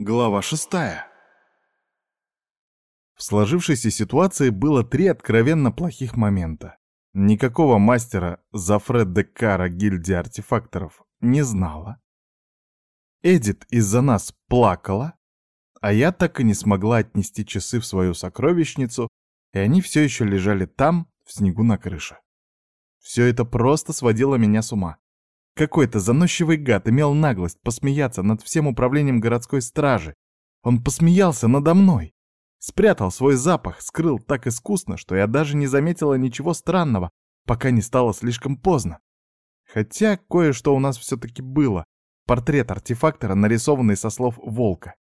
Глава шестая. В сложившейся ситуации было три откровенно плохих момента. Никакого мастера Зафред де Кара гильдии артефакторов не знала. Эдит из-за нас плакала, а я так и не смогла отнести часы в свою сокровищницу, и они все еще лежали там, в снегу на крыше. Все это просто сводило меня с ума. Какой-то заносчивый гад имел наглость посмеяться над всем управлением городской стражи. Он посмеялся надо мной. Спрятал свой запах, скрыл так искусно, что я даже не заметила ничего странного, пока не стало слишком поздно. Хотя кое-что у нас все-таки было. Портрет артефактора, нарисованный со слов волка.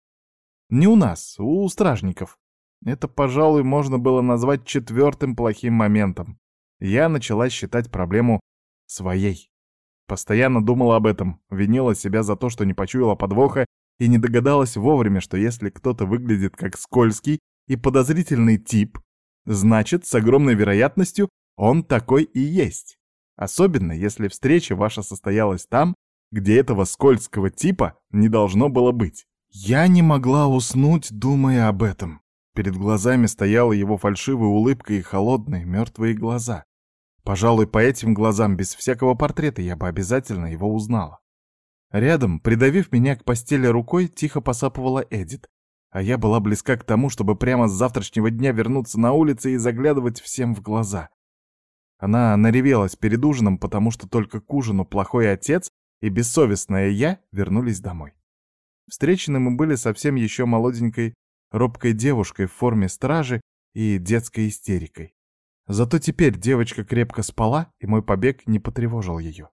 Не у нас, у стражников. Это, пожалуй, можно было назвать четвертым плохим моментом. Я начала считать проблему своей. Постоянно думала об этом, винила себя за то, что не почуяла подвоха и не догадалась вовремя, что если кто-то выглядит как скользкий и подозрительный тип, значит, с огромной вероятностью он такой и есть. Особенно, если встреча ваша состоялась там, где этого скользкого типа не должно было быть. Я не могла уснуть, думая об этом. Перед глазами стояла его фальшивая улыбка и холодные мертвые глаза. Пожалуй, по этим глазам без всякого портрета я бы обязательно его узнала. Рядом, придавив меня к постели рукой, тихо посапывала Эдит, а я была близка к тому, чтобы прямо с завтрашнего дня вернуться на улицы и заглядывать всем в глаза. Она наревелась перед ужином, потому что только к ужину плохой отец и бессовестная я вернулись домой. Встречены мы были совсем еще молоденькой, робкой девушкой в форме стражи и детской истерикой. Зато теперь девочка крепко спала, и мой побег не потревожил ее.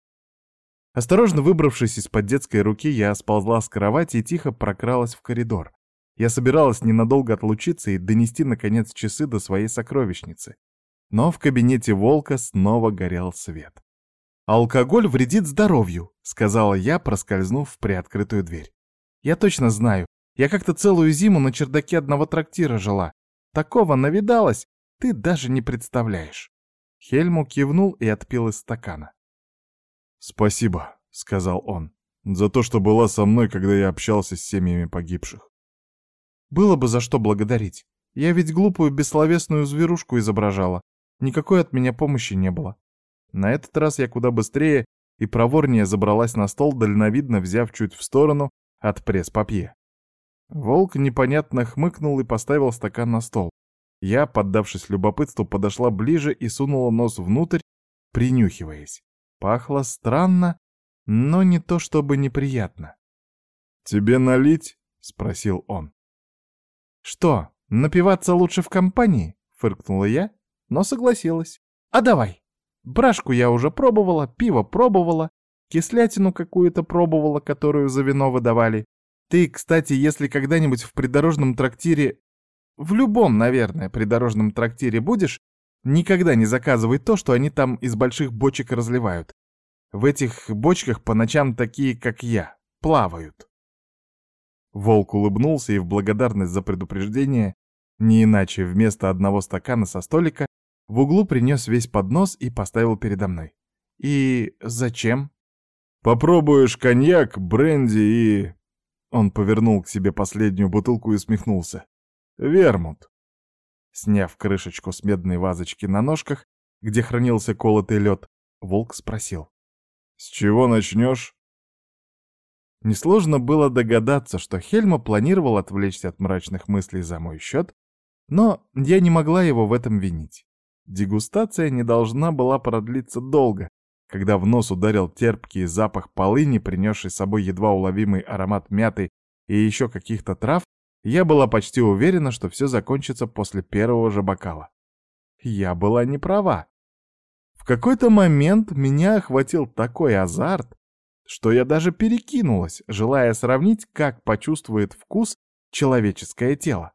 Осторожно выбравшись из-под детской руки, я сползла с кровати и тихо прокралась в коридор. Я собиралась ненадолго отлучиться и донести, наконец, часы до своей сокровищницы. Но в кабинете волка снова горел свет. «Алкоголь вредит здоровью», — сказала я, проскользнув в приоткрытую дверь. «Я точно знаю. Я как-то целую зиму на чердаке одного трактира жила. Такого навидалась, ты даже не представляешь. Хельму кивнул и отпил из стакана. «Спасибо», — сказал он, — «за то, что была со мной, когда я общался с семьями погибших». «Было бы за что благодарить. Я ведь глупую бессловесную зверушку изображала. Никакой от меня помощи не было. На этот раз я куда быстрее и проворнее забралась на стол, дальновидно взяв чуть в сторону от пресс-папье. Волк непонятно хмыкнул и поставил стакан на стол. Я, поддавшись любопытству, подошла ближе и сунула нос внутрь, принюхиваясь. Пахло странно, но не то чтобы неприятно. «Тебе налить?» — спросил он. «Что, напиваться лучше в компании?» — фыркнула я, но согласилась. «А давай. Брашку я уже пробовала, пиво пробовала, кислятину какую-то пробовала, которую за вино выдавали. Ты, кстати, если когда-нибудь в придорожном трактире в любом, наверное, придорожном трактире будешь, никогда не заказывай то, что они там из больших бочек разливают. В этих бочках по ночам такие, как я, плавают. Волк улыбнулся и в благодарность за предупреждение, не иначе вместо одного стакана со столика, в углу принес весь поднос и поставил передо мной. И зачем? Попробуешь коньяк, бренди и... Он повернул к себе последнюю бутылку и усмехнулся. Вермут. Сняв крышечку с медной вазочки на ножках, где хранился колотый лед, волк спросил. «С чего начнешь?» Несложно было догадаться, что Хельма планировал отвлечься от мрачных мыслей за мой счет, но я не могла его в этом винить. Дегустация не должна была продлиться долго, когда в нос ударил терпкий запах полыни, принесший с собой едва уловимый аромат мяты и еще каких-то трав, я была почти уверена, что все закончится после первого же бокала. Я была не права. В какой-то момент меня охватил такой азарт, что я даже перекинулась, желая сравнить, как почувствует вкус человеческое тело.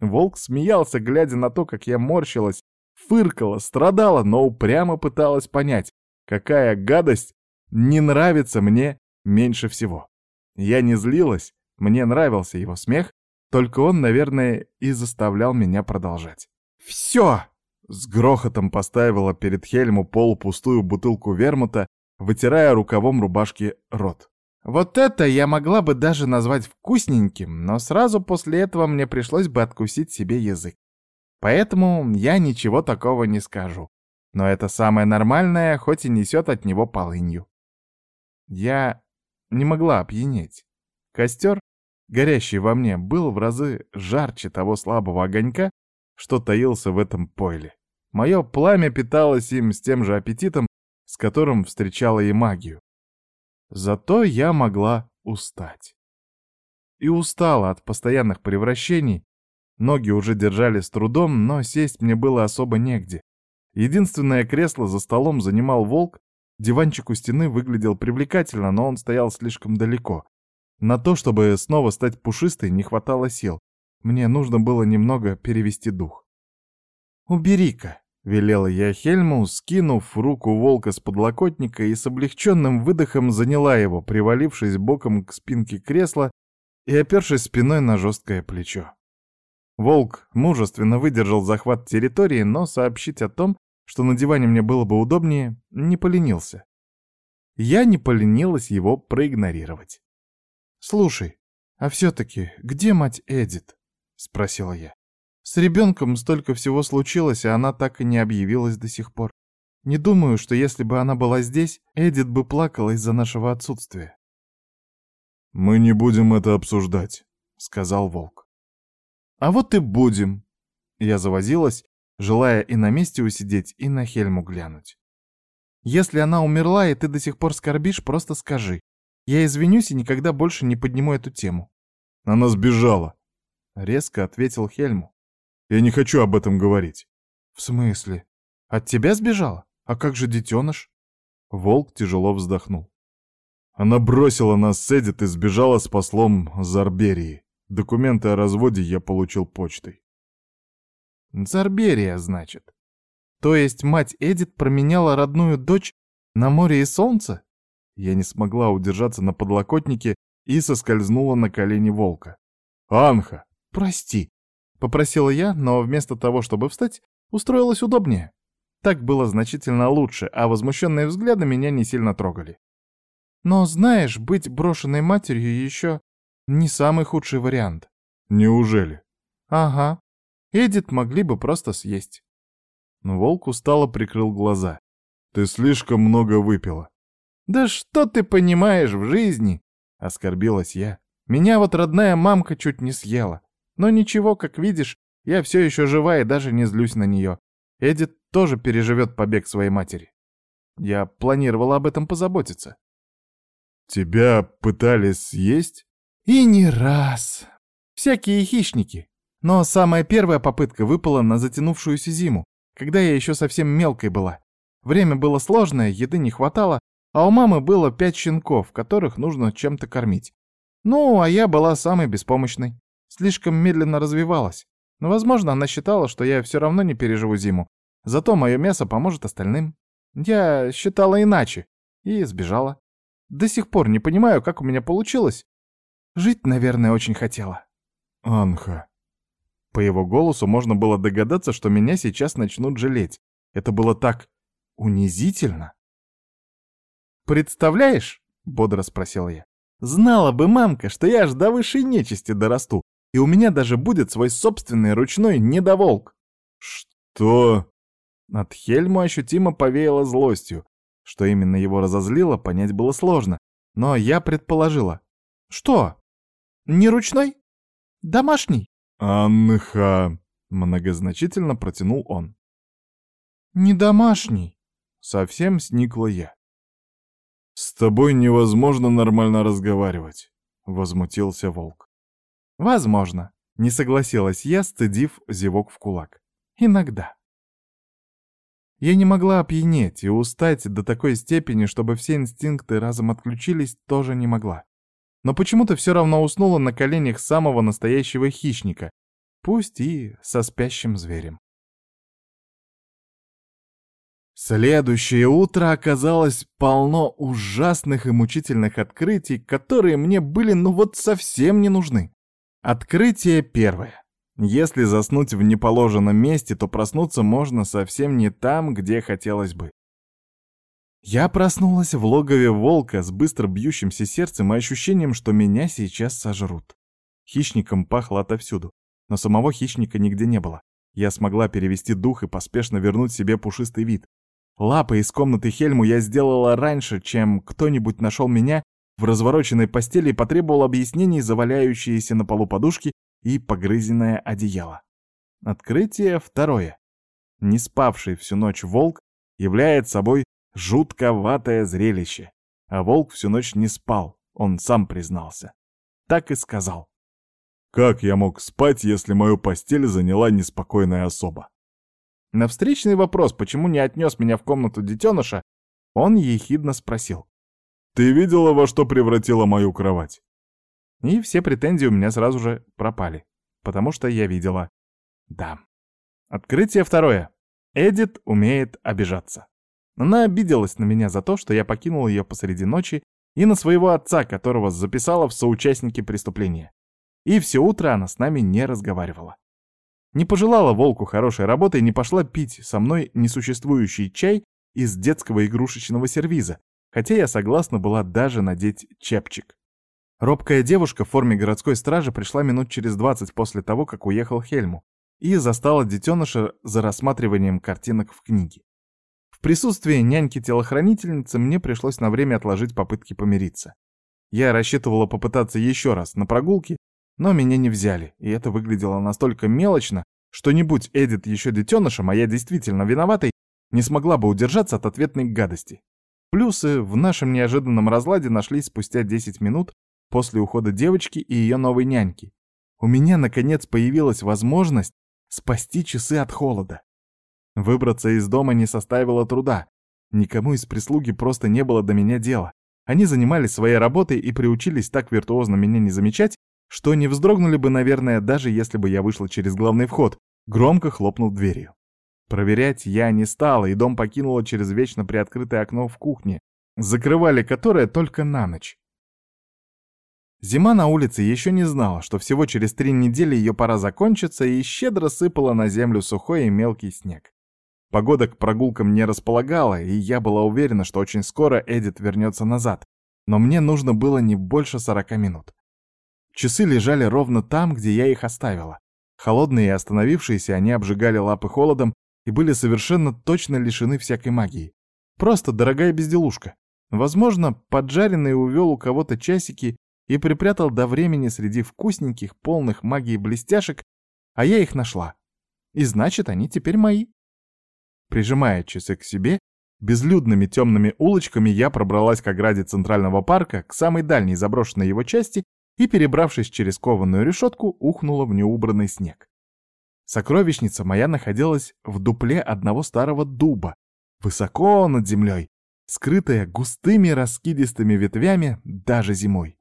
Волк смеялся, глядя на то, как я морщилась, фыркала, страдала, но упрямо пыталась понять, какая гадость не нравится мне меньше всего. Я не злилась, мне нравился его смех, только он, наверное, и заставлял меня продолжать. «Все!» — с грохотом поставила перед Хельму полупустую бутылку вермута, вытирая рукавом рубашки рот. Вот это я могла бы даже назвать вкусненьким, но сразу после этого мне пришлось бы откусить себе язык. Поэтому я ничего такого не скажу. Но это самое нормальное, хоть и несет от него полынью. Я не могла опьянеть. Костер, горящий во мне, был в разы жарче того слабого огонька, что таился в этом пойле. Мое пламя питалось им с тем же аппетитом, с которым встречала и магию. Зато я могла устать. И устала от постоянных превращений. Ноги уже держали с трудом, но сесть мне было особо негде. Единственное кресло за столом занимал волк, диванчик у стены выглядел привлекательно, но он стоял слишком далеко. На то, чтобы снова стать пушистой, не хватало сил. Мне нужно было немного перевести дух. «Убери-ка», — велела я Хельму, скинув руку волка с подлокотника и с облегченным выдохом заняла его, привалившись боком к спинке кресла и опершись спиной на жесткое плечо. Волк мужественно выдержал захват территории, но сообщить о том, что на диване мне было бы удобнее, не поленился. Я не поленилась его проигнорировать. «Слушай, а все-таки где мать Эдит?» — спросила я. С ребенком столько всего случилось, а она так и не объявилась до сих пор. Не думаю, что если бы она была здесь, Эдит бы плакала из-за нашего отсутствия. «Мы не будем это обсуждать», — сказал Волк. «А вот и будем». Я завозилась, желая и на месте усидеть, и на Хельму глянуть. «Если она умерла, и ты до сих пор скорбишь, просто скажи. Я извинюсь и никогда больше не подниму эту тему». «Она сбежала», — резко ответил Хельму. Я не хочу об этом говорить. В смысле? От тебя сбежала? А как же детеныш? Волк тяжело вздохнул. Она бросила нас с Эдит и сбежала с послом Зарберии. Документы о разводе я получил почтой. Зарберия, значит. То есть мать Эдит променяла родную дочь на море и солнце? Я не смогла удержаться на подлокотнике и соскользнула на колени волка. «Анха!» «Прости, Попросила я, но вместо того, чтобы встать, устроилась удобнее. Так было значительно лучше, а возмущенные взгляды меня не сильно трогали. Но знаешь, быть брошенной матерью еще не самый худший вариант. Неужели? Ага. Эдит могли бы просто съесть. Но волк устало прикрыл глаза. Ты слишком много выпила. Да что ты понимаешь в жизни? Оскорбилась я. Меня вот родная мамка чуть не съела. Но ничего, как видишь, я все еще жива и даже не злюсь на нее. Эдит тоже переживет побег своей матери. Я планировала об этом позаботиться. Тебя пытались съесть? И не раз. Всякие хищники. Но самая первая попытка выпала на затянувшуюся зиму, когда я еще совсем мелкой была. Время было сложное, еды не хватало, а у мамы было пять щенков, которых нужно чем-то кормить. Ну, а я была самой беспомощной слишком медленно развивалась. Но, возможно, она считала, что я все равно не переживу зиму. Зато мое мясо поможет остальным. Я считала иначе. И сбежала. До сих пор не понимаю, как у меня получилось. Жить, наверное, очень хотела. Анха. По его голосу можно было догадаться, что меня сейчас начнут жалеть. Это было так унизительно. «Представляешь?» — бодро спросил я. «Знала бы мамка, что я аж до высшей нечисти дорасту, и у меня даже будет свой собственный ручной недоволк. Что? От Хельму ощутимо повеяло злостью. Что именно его разозлило, понять было сложно. Но я предположила. Что? Не ручной? Домашний? Анха, многозначительно протянул он. Не домашний. Совсем сникла я. «С тобой невозможно нормально разговаривать», — возмутился волк. Возможно. Не согласилась я, стыдив зевок в кулак. Иногда. Я не могла опьянеть и устать до такой степени, чтобы все инстинкты разом отключились, тоже не могла. Но почему-то все равно уснула на коленях самого настоящего хищника, пусть и со спящим зверем. Следующее утро оказалось полно ужасных и мучительных открытий, которые мне были ну вот совсем не нужны. Открытие первое. Если заснуть в неположенном месте, то проснуться можно совсем не там, где хотелось бы. Я проснулась в логове волка с быстро бьющимся сердцем и ощущением, что меня сейчас сожрут. Хищником пахло отовсюду, но самого хищника нигде не было. Я смогла перевести дух и поспешно вернуть себе пушистый вид. Лапы из комнаты Хельму я сделала раньше, чем кто-нибудь нашел меня в развороченной постели и потребовал объяснений за валяющиеся на полу подушки и погрызенное одеяло. Открытие второе. Не спавший всю ночь волк является собой жутковатое зрелище. А волк всю ночь не спал, он сам признался. Так и сказал. Как я мог спать, если мою постель заняла неспокойная особа? На встречный вопрос, почему не отнес меня в комнату детеныша, он ехидно спросил. «Ты видела, во что превратила мою кровать?» И все претензии у меня сразу же пропали, потому что я видела. Да. Открытие второе. Эдит умеет обижаться. Она обиделась на меня за то, что я покинул ее посреди ночи, и на своего отца, которого записала в соучастники преступления. И все утро она с нами не разговаривала. Не пожелала волку хорошей работы и не пошла пить со мной несуществующий чай из детского игрушечного сервиза, хотя я согласна была даже надеть чепчик. Робкая девушка в форме городской стражи пришла минут через двадцать после того, как уехал Хельму, и застала детеныша за рассматриванием картинок в книге. В присутствии няньки-телохранительницы мне пришлось на время отложить попытки помириться. Я рассчитывала попытаться еще раз на прогулке, но меня не взяли, и это выглядело настолько мелочно, что не будь Эдит еще детенышем, а я действительно виноватой, не смогла бы удержаться от ответной гадости. Плюсы в нашем неожиданном разладе нашлись спустя 10 минут после ухода девочки и ее новой няньки. У меня, наконец, появилась возможность спасти часы от холода. Выбраться из дома не составило труда. Никому из прислуги просто не было до меня дела. Они занимались своей работой и приучились так виртуозно меня не замечать, что не вздрогнули бы, наверное, даже если бы я вышла через главный вход, громко хлопнув дверью. Проверять я не стала, и дом покинула через вечно приоткрытое окно в кухне, закрывали которое только на ночь. Зима на улице еще не знала, что всего через три недели ее пора закончиться, и щедро сыпала на землю сухой и мелкий снег. Погода к прогулкам не располагала, и я была уверена, что очень скоро Эдит вернется назад, но мне нужно было не больше сорока минут. Часы лежали ровно там, где я их оставила. Холодные и остановившиеся, они обжигали лапы холодом и были совершенно точно лишены всякой магии. Просто дорогая безделушка. Возможно, поджаренный увел у кого-то часики и припрятал до времени среди вкусненьких, полных магии блестяшек, а я их нашла. И значит, они теперь мои. Прижимая часы к себе, безлюдными темными улочками я пробралась к ограде Центрального парка, к самой дальней заброшенной его части и, перебравшись через кованую решетку, ухнула в неубранный снег. Сокровищница моя находилась в дупле одного старого дуба, высоко над землей, скрытая густыми раскидистыми ветвями даже зимой.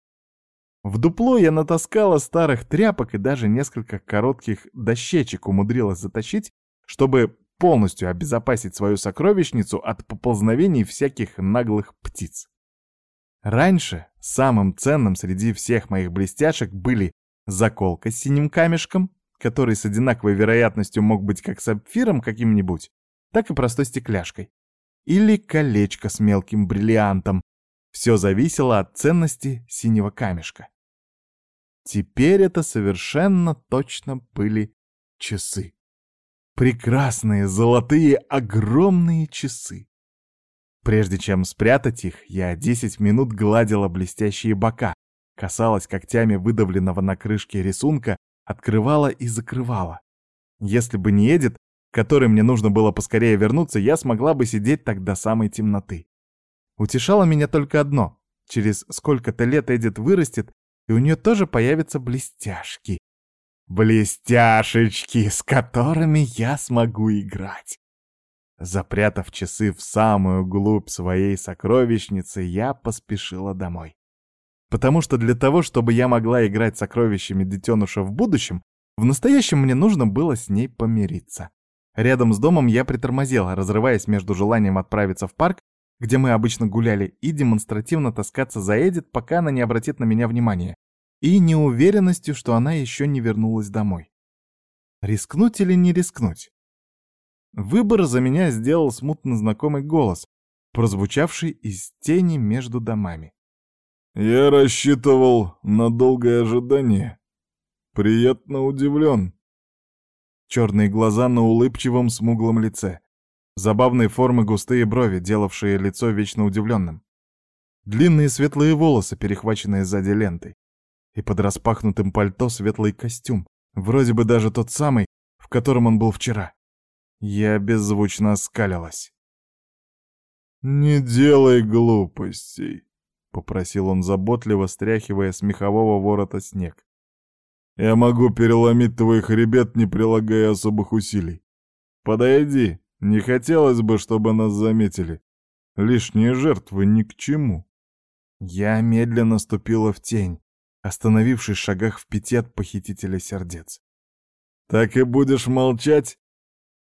В дупло я натаскала старых тряпок и даже несколько коротких дощечек умудрилась затащить, чтобы полностью обезопасить свою сокровищницу от поползновений всяких наглых птиц. Раньше самым ценным среди всех моих блестяшек были заколка с синим камешком, который с одинаковой вероятностью мог быть как сапфиром каким-нибудь, так и простой стекляшкой. Или колечко с мелким бриллиантом. Все зависело от ценности синего камешка. Теперь это совершенно точно были часы. Прекрасные, золотые, огромные часы. Прежде чем спрятать их, я 10 минут гладила блестящие бока, касалась когтями выдавленного на крышке рисунка, открывала и закрывала. Если бы не Эдит, которой мне нужно было поскорее вернуться, я смогла бы сидеть так до самой темноты. Утешало меня только одно. Через сколько-то лет Эдит вырастет, и у нее тоже появятся блестяшки. Блестяшечки, с которыми я смогу играть. Запрятав часы в самую глубь своей сокровищницы, я поспешила домой. Потому что для того, чтобы я могла играть сокровищами детеныша в будущем, в настоящем мне нужно было с ней помириться. Рядом с домом я притормозила, разрываясь между желанием отправиться в парк, где мы обычно гуляли, и демонстративно таскаться за Эдит, пока она не обратит на меня внимания, и неуверенностью, что она еще не вернулась домой. Рискнуть или не рискнуть? Выбор за меня сделал смутно знакомый голос, прозвучавший из тени между домами. «Я рассчитывал на долгое ожидание. Приятно удивлен». Черные глаза на улыбчивом смуглом лице. Забавные формы густые брови, делавшие лицо вечно удивленным. Длинные светлые волосы, перехваченные сзади лентой. И под распахнутым пальто светлый костюм, вроде бы даже тот самый, в котором он был вчера. Я беззвучно оскалилась. «Не делай глупостей», — попросил он заботливо, стряхивая с мехового ворота снег. «Я могу переломить твой хребет, не прилагая особых усилий. Подойди, не хотелось бы, чтобы нас заметили. Лишние жертвы ни к чему». Я медленно ступила в тень, остановившись в шагах в пяти от похитителя сердец. «Так и будешь молчать?»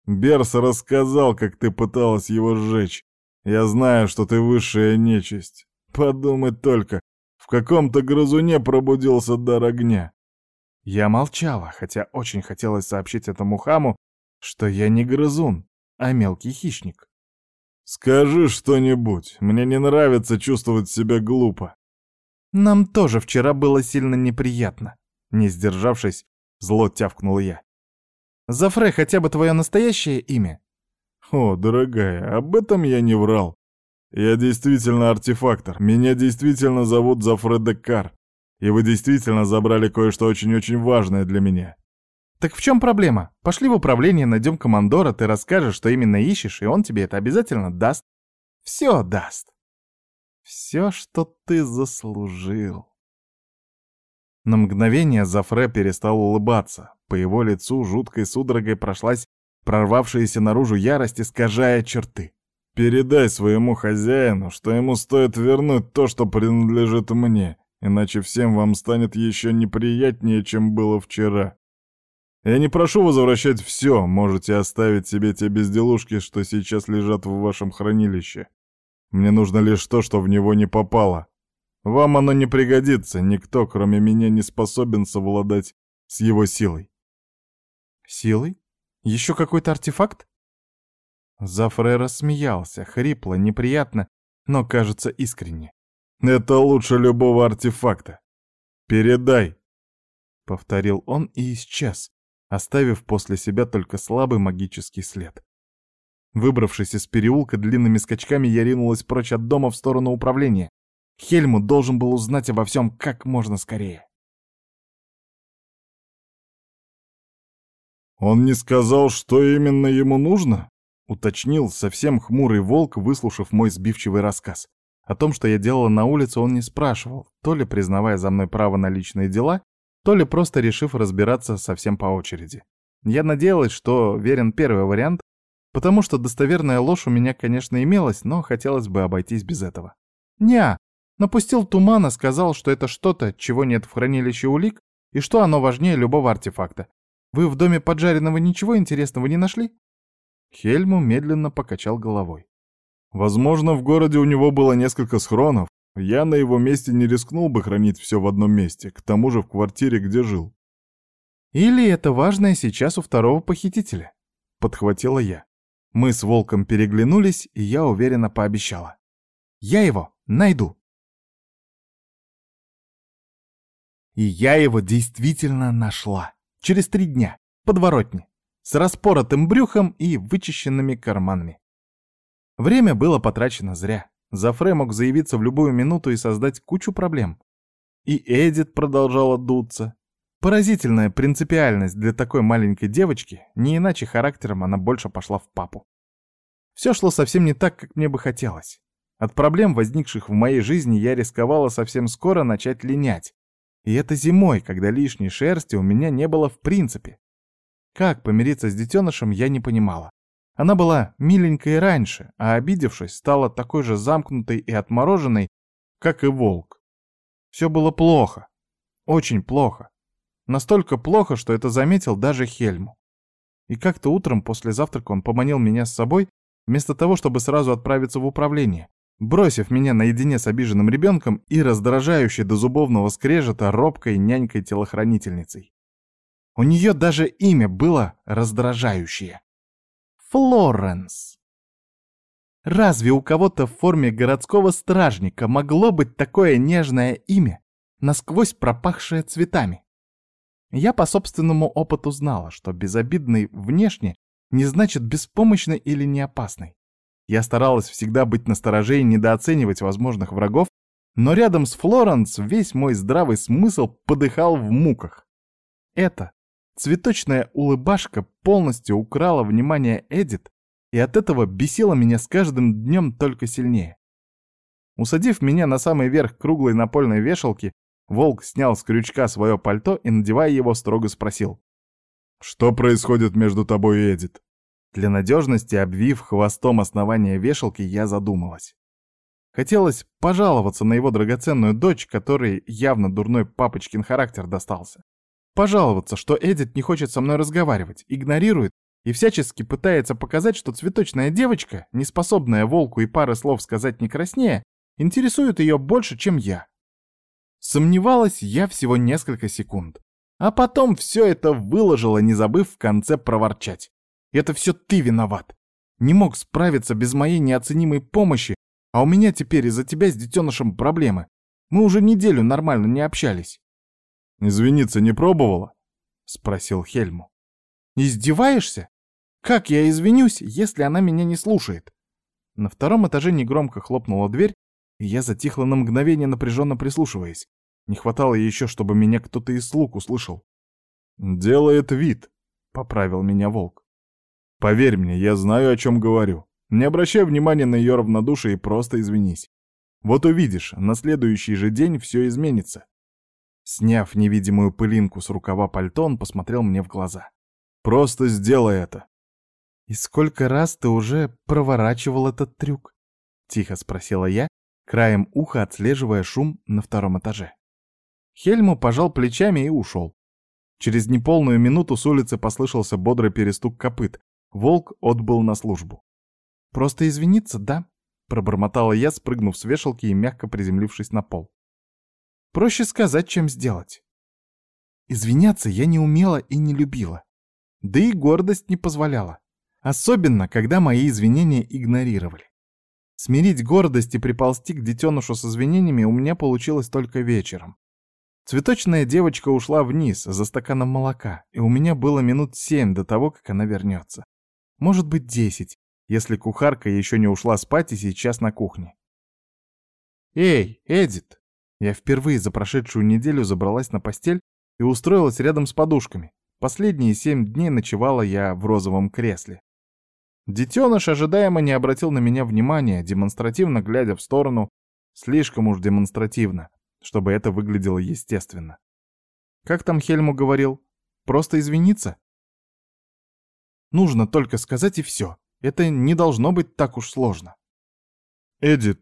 Берс рассказал, как ты пыталась его сжечь. Я знаю, что ты высшая нечисть. Подумать только, в каком-то грызуне пробудился дар огня. Я молчала, хотя очень хотелось сообщить этому хаму, что я не грызун, а мелкий хищник. «Скажи что-нибудь, мне не нравится чувствовать себя глупо». «Нам тоже вчера было сильно неприятно», — не сдержавшись, зло тявкнул я. «Зафре хотя бы твое настоящее имя?» «О, дорогая, об этом я не врал. Я действительно артефактор, меня действительно зовут Зафреда Кар, и вы действительно забрали кое-что очень-очень важное для меня». «Так в чем проблема? Пошли в управление, найдем командора, ты расскажешь, что именно ищешь, и он тебе это обязательно даст. Все даст. Все, что ты заслужил». На мгновение Зафре перестал улыбаться. По его лицу жуткой судорогой прошлась прорвавшаяся наружу ярость, искажая черты. «Передай своему хозяину, что ему стоит вернуть то, что принадлежит мне, иначе всем вам станет еще неприятнее, чем было вчера. Я не прошу возвращать все, можете оставить себе те безделушки, что сейчас лежат в вашем хранилище. Мне нужно лишь то, что в него не попало. Вам оно не пригодится, никто, кроме меня, не способен совладать с его силой». «Силой?» Еще какой-то артефакт?» Зафре рассмеялся, хрипло, неприятно, но, кажется, искренне. «Это лучше любого артефакта. Передай!» Повторил он и исчез, оставив после себя только слабый магический след. Выбравшись из переулка длинными скачками, я ринулась прочь от дома в сторону управления. Хельмут должен был узнать обо всем как можно скорее. «Он не сказал, что именно ему нужно?» — уточнил совсем хмурый волк, выслушав мой сбивчивый рассказ. О том, что я делала на улице, он не спрашивал, то ли признавая за мной право на личные дела, то ли просто решив разбираться совсем по очереди. Я надеялась, что верен первый вариант, потому что достоверная ложь у меня, конечно, имелась, но хотелось бы обойтись без этого. Неа, напустил тумана, сказал, что это что-то, чего нет в хранилище улик, и что оно важнее любого артефакта. Вы в доме поджаренного ничего интересного не нашли?» Хельму медленно покачал головой. «Возможно, в городе у него было несколько схронов. Я на его месте не рискнул бы хранить все в одном месте, к тому же в квартире, где жил». «Или это важное сейчас у второго похитителя?» — подхватила я. Мы с Волком переглянулись, и я уверенно пообещала. «Я его найду!» И я его действительно нашла. Через три дня. Подворотни. С распоротым брюхом и вычищенными карманами. Время было потрачено зря. Зафре мог заявиться в любую минуту и создать кучу проблем. И Эдит продолжала дуться. Поразительная принципиальность для такой маленькой девочки, не иначе характером она больше пошла в папу. Все шло совсем не так, как мне бы хотелось. От проблем, возникших в моей жизни, я рисковала совсем скоро начать линять, и это зимой, когда лишней шерсти у меня не было в принципе. Как помириться с детенышем, я не понимала. Она была миленькой раньше, а обидевшись, стала такой же замкнутой и отмороженной, как и волк. Все было плохо. Очень плохо. Настолько плохо, что это заметил даже Хельму. И как-то утром после завтрака он поманил меня с собой, вместо того, чтобы сразу отправиться в управление бросив меня наедине с обиженным ребенком и раздражающей до зубовного скрежета робкой нянькой-телохранительницей. У нее даже имя было раздражающее. Флоренс. Разве у кого-то в форме городского стражника могло быть такое нежное имя, насквозь пропахшее цветами? Я по собственному опыту знала, что безобидный внешне не значит беспомощный или неопасный. Я старалась всегда быть настороже и недооценивать возможных врагов, но рядом с Флоренс весь мой здравый смысл подыхал в муках. Это цветочная улыбашка полностью украла внимание Эдит и от этого бесила меня с каждым днем только сильнее. Усадив меня на самый верх круглой напольной вешалки, волк снял с крючка свое пальто и, надевая его, строго спросил. «Что происходит между тобой и Эдит?» Для надежности, обвив хвостом основание вешалки, я задумалась. Хотелось пожаловаться на его драгоценную дочь, которой явно дурной папочкин характер достался. Пожаловаться, что Эдит не хочет со мной разговаривать, игнорирует и всячески пытается показать, что цветочная девочка, не способная волку и пары слов сказать не краснее, интересует ее больше, чем я. Сомневалась я всего несколько секунд. А потом все это выложила, не забыв в конце проворчать. Это все ты виноват. Не мог справиться без моей неоценимой помощи, а у меня теперь из-за тебя с детенышем проблемы. Мы уже неделю нормально не общались. «Извиниться не пробовала?» — спросил Хельму. «Издеваешься? Как я извинюсь, если она меня не слушает?» На втором этаже негромко хлопнула дверь, и я затихла на мгновение, напряженно прислушиваясь. Не хватало еще, чтобы меня кто-то из слуг услышал. «Делает вид», — поправил меня волк. Поверь мне, я знаю, о чем говорю. Не обращай внимания на ее равнодушие и просто извинись. Вот увидишь, на следующий же день все изменится. Сняв невидимую пылинку с рукава пальто, он посмотрел мне в глаза. Просто сделай это. «И сколько раз ты уже проворачивал этот трюк?» — тихо спросила я, краем уха отслеживая шум на втором этаже. Хельму пожал плечами и ушел. Через неполную минуту с улицы послышался бодрый перестук копыт, Волк отбыл на службу. «Просто извиниться, да?» — пробормотала я, спрыгнув с вешалки и мягко приземлившись на пол. «Проще сказать, чем сделать». Извиняться я не умела и не любила. Да и гордость не позволяла. Особенно, когда мои извинения игнорировали. Смирить гордость и приползти к детенышу с извинениями у меня получилось только вечером. Цветочная девочка ушла вниз за стаканом молока, и у меня было минут семь до того, как она вернется. Может быть, десять, если кухарка еще не ушла спать и сейчас на кухне. «Эй, Эдит!» Я впервые за прошедшую неделю забралась на постель и устроилась рядом с подушками. Последние семь дней ночевала я в розовом кресле. Детеныш ожидаемо не обратил на меня внимания, демонстративно глядя в сторону, слишком уж демонстративно, чтобы это выглядело естественно. Как там Хельму говорил? Просто извиниться? Нужно только сказать и все. Это не должно быть так уж сложно. «Эдит,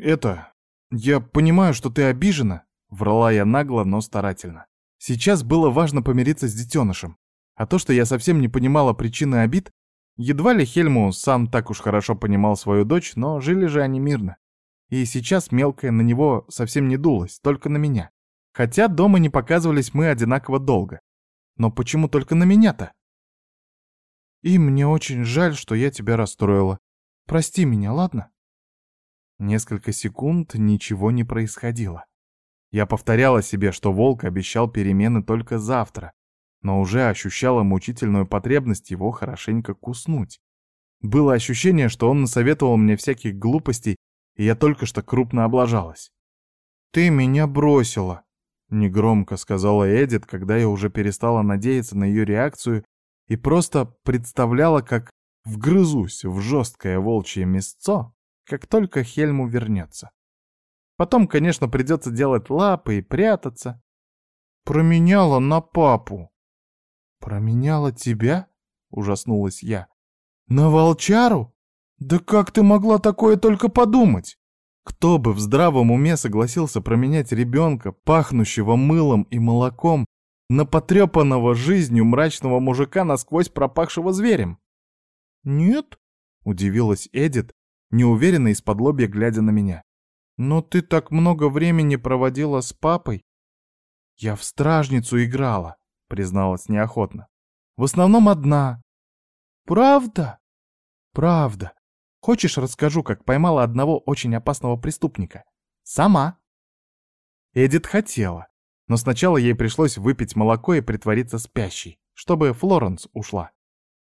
это... Я понимаю, что ты обижена», — врала я нагло, но старательно. Сейчас было важно помириться с детенышем. А то, что я совсем не понимала причины обид, едва ли Хельму сам так уж хорошо понимал свою дочь, но жили же они мирно. И сейчас мелкая на него совсем не дулась, только на меня. Хотя дома не показывались мы одинаково долго. Но почему только на меня-то? И мне очень жаль, что я тебя расстроила. Прости меня, ладно?» Несколько секунд ничего не происходило. Я повторяла себе, что волк обещал перемены только завтра, но уже ощущала мучительную потребность его хорошенько куснуть. Было ощущение, что он насоветовал мне всяких глупостей, и я только что крупно облажалась. «Ты меня бросила», — негромко сказала Эдит, когда я уже перестала надеяться на ее реакцию и просто представляла, как вгрызусь в жесткое волчье мясцо, как только Хельму вернется. Потом, конечно, придется делать лапы и прятаться. Променяла на папу. Променяла тебя? Ужаснулась я. На волчару? Да как ты могла такое только подумать? Кто бы в здравом уме согласился променять ребенка, пахнущего мылом и молоком, на потрепанного жизнью мрачного мужика, насквозь пропахшего зверем. «Нет?» — удивилась Эдит, неуверенно из-под лобья глядя на меня. «Но ты так много времени проводила с папой?» «Я в стражницу играла», — призналась неохотно. «В основном одна». «Правда?» «Правда. Хочешь, расскажу, как поймала одного очень опасного преступника? Сама. Эдит хотела, но сначала ей пришлось выпить молоко и притвориться спящей, чтобы Флоренс ушла.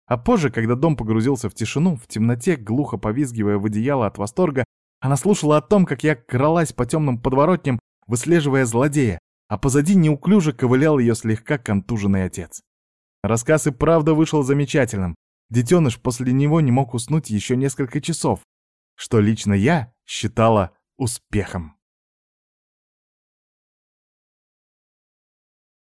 А позже, когда дом погрузился в тишину, в темноте, глухо повизгивая в одеяло от восторга, она слушала о том, как я кралась по темным подворотням, выслеживая злодея, а позади неуклюже ковылял ее слегка контуженный отец. Рассказ и правда вышел замечательным. Детеныш после него не мог уснуть еще несколько часов, что лично я считала успехом.